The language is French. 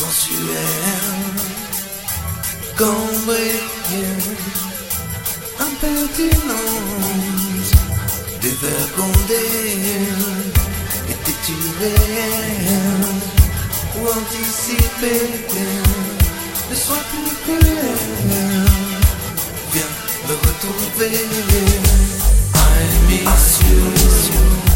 sensuel, cambrieux, impertinente, dévergondée, était-tu réel ou anticipé Ne sois plus cruel, viens me retrouver, I miss you.